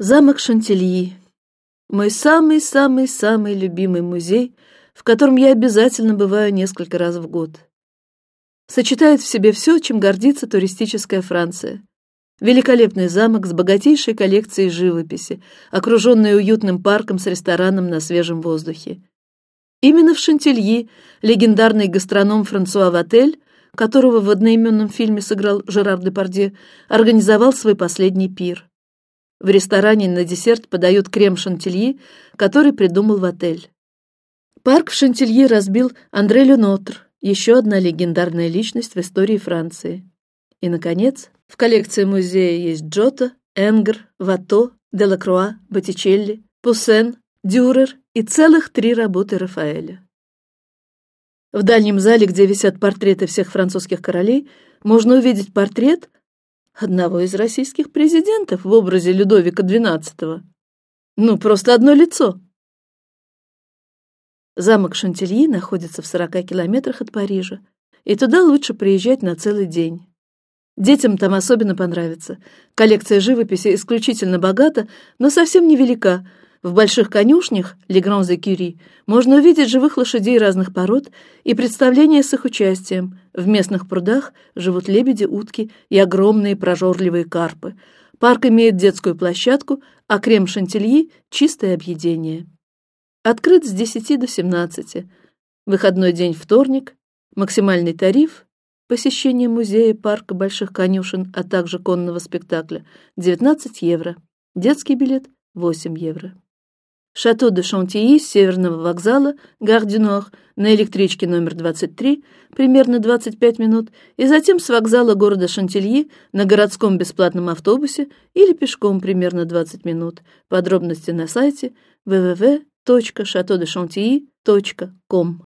Замок Шантильи. Мой самый-самый-самый любимый музей, в котором я обязательно бываю несколько раз в год. Сочетает в себе все, чем гордится туристическая Франция. Великолепный замок с богатейшей коллекцией живописи, окруженный уютным парком с рестораном на свежем воздухе. Именно в Шантильи легендарный гастроном Франсуа Ватель, которого в одноименном фильме сыграл Жерар Депардье, организовал свой последний пир. В ресторане на десерт подают крем шантильи, который придумал в отель. Парк в Шантильи разбил Андре Ленотр, еще одна легендарная личность в истории Франции. И, наконец, в коллекции музея есть Джота, Энгер, Вато, Делакруа, Боттичелли, Пуссен, Дюрер и целых три работы Рафаэля. В дальнем зале, где висят портреты всех французских королей, можно увидеть портрет одного из российских президентов в образе Людовика XII. Ну, просто одно лицо. Замок Шантильи находится в 40 километрах от Парижа, и туда лучше приезжать на целый день. Детям там особенно понравится. Коллекция живописи исключительно богата, но совсем невелика. В больших конюшнях Легран де Кюри можно увидеть живых лошадей разных пород и представления с их участием. В местных прудах живут лебеди, утки и огромные прожорливые карпы. Парк имеет детскую площадку, а крем Шантильи – чистое объедение. Открыт с 10 до 17. Выходной день вторник. Максимальный тариф посещение музея, парка больших конюшен, а также конного спектакля 19 евро. Детский билет 8 евро. Шато де Шантии с северного вокзала Гардинор на электричке номер 23 примерно 25 минут, и затем с вокзала города Шантильи на городском бесплатном автобусе или пешком примерно 20 минут. Подробности на сайте www.chatodechantilly.com.